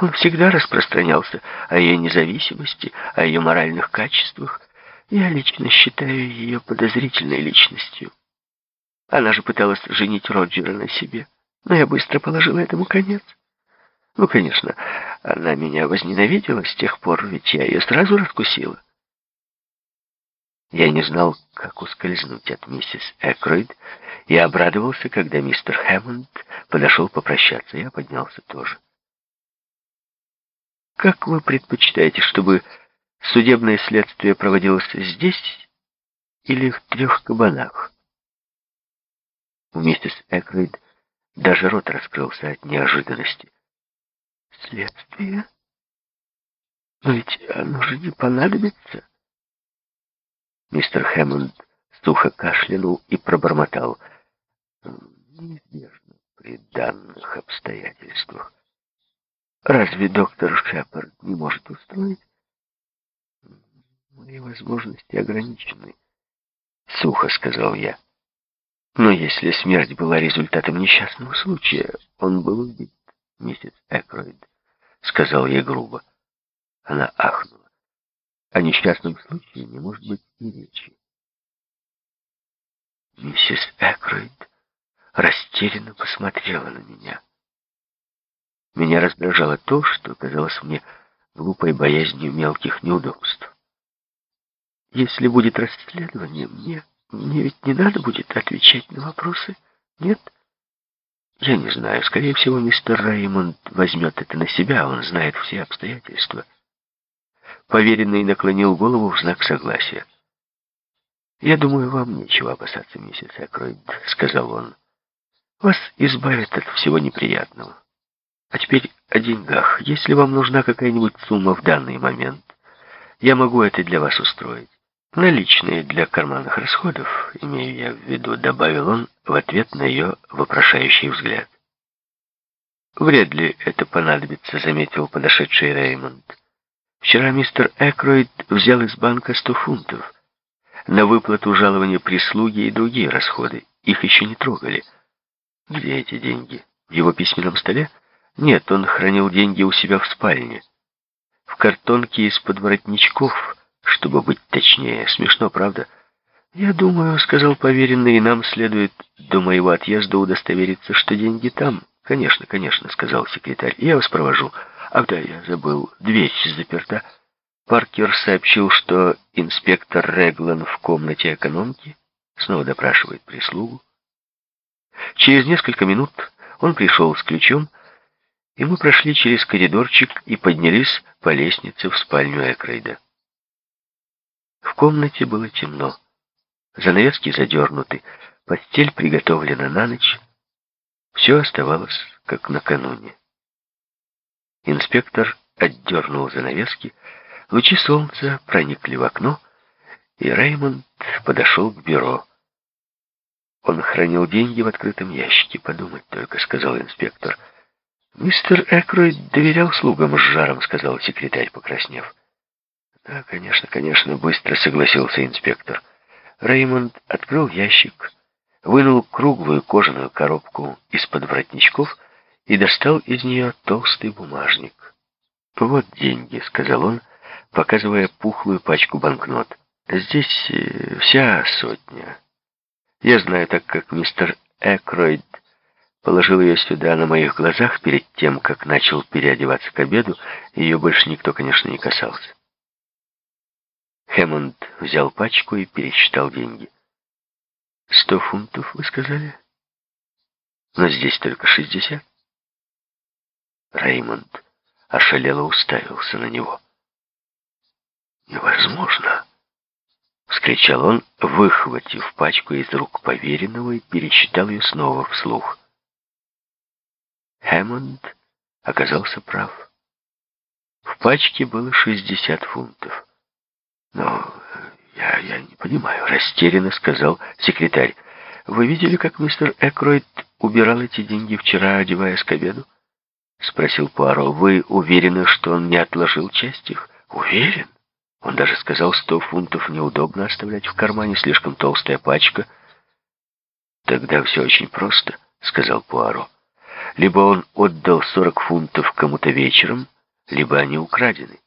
Он всегда распространялся о ее независимости, о ее моральных качествах. Я лично считаю ее подозрительной личностью. Она же пыталась женить Роджера на себе, но я быстро положила этому конец. Ну, конечно, она меня возненавидела с тех пор, ведь я ее сразу раскусила. Я не знал, как ускользнуть от миссис Экройд, и обрадовался, когда мистер Хэммонд подошел попрощаться. Я поднялся тоже. «Как вы предпочитаете, чтобы судебное следствие проводилось здесь или в трех кабанах?» У миссис Экройд даже рот раскрылся от неожиданности. «Следствие? Но ведь оно же не понадобится». Мистер Хэммонд сухо кашлянул и пробормотал. Неизбежно при данных обстоятельствах. Разве доктор Шепард не может устроить? Мои возможности ограничены, сухо сказал я. Но если смерть была результатом несчастного случая, он был убит, миссис Экройд, сказал я грубо. Она ахнула. О несчастном случае не может быть и речи. Миссис Экройд растерянно посмотрела на меня. Меня раздражало то, что казалось мне глупой боязнью мелких неудобств. Если будет расследование, мне, мне ведь не надо будет отвечать на вопросы, нет? Я не знаю. Скорее всего, мистер Реймонд возьмет это на себя, он знает все обстоятельства. Поверенный наклонил голову в знак согласия. «Я думаю, вам нечего опасаться, миссис Экройд», — сказал он. «Вас избавят от всего неприятного. А теперь о деньгах. Если вам нужна какая-нибудь сумма в данный момент, я могу это для вас устроить. Наличные для карманных расходов, имею я в виду», — добавил он в ответ на ее вопрошающий взгляд. «Вряд ли это понадобится», — заметил подошедший Реймонд. Вчера мистер Экройд взял из банка сто фунтов на выплату жалования прислуги и другие расходы. Их еще не трогали. Где эти деньги? В его письменном столе? Нет, он хранил деньги у себя в спальне. В картонке из-под воротничков, чтобы быть точнее. Смешно, правда? Я думаю, сказал поверенный, нам следует до моего отъезда удостовериться, что деньги там. Конечно, конечно, сказал секретарь. Я вас провожу. Ах да, я забыл, дверь заперта. Паркер сообщил, что инспектор Реглан в комнате экономки снова допрашивает прислугу. Через несколько минут он пришел с ключом, и мы прошли через коридорчик и поднялись по лестнице в спальню Экрейда. В комнате было темно. Занавески задернуты, постель приготовлена на ночь. Все оставалось, как накануне. Инспектор отдернул занавески, лучи солнца проникли в окно, и Реймонд подошел к бюро. Он хранил деньги в открытом ящике, подумать только, сказал инспектор. Мистер Экройд доверял слугам с жаром, сказал секретарь, покраснев. Да, конечно, конечно, быстро согласился инспектор. Реймонд открыл ящик, вынул круглую кожаную коробку из-под воротничков и достал из нее толстый бумажник. «Вот деньги», — сказал он, показывая пухлую пачку банкнот. «Здесь э, вся сотня. Я знаю, так как мистер Экройд положил ее сюда на моих глазах перед тем, как начал переодеваться к обеду, ее больше никто, конечно, не касался». Хэммонд взял пачку и пересчитал деньги. «Сто фунтов, вы сказали? Но здесь только шестьдесят». Реймонд ошалело уставился на него. «Невозможно!» — вскричал он, выхватив пачку из рук поверенного и перечитал ее снова вслух. Хэммонд оказался прав. В пачке было шестьдесят фунтов. «Но я, я не понимаю», — растерянно сказал секретарь. «Вы видели, как мистер Экройд убирал эти деньги вчера, одеваясь к обеду?» — спросил Пуаро. «Вы уверены, что он не отложил часть их?» «Уверен. Он даже сказал, сто фунтов неудобно оставлять в кармане, слишком толстая пачка». «Тогда все очень просто», — сказал Пуаро. Либо он отдал 40 фунтов кому-то вечером, либо они украдены.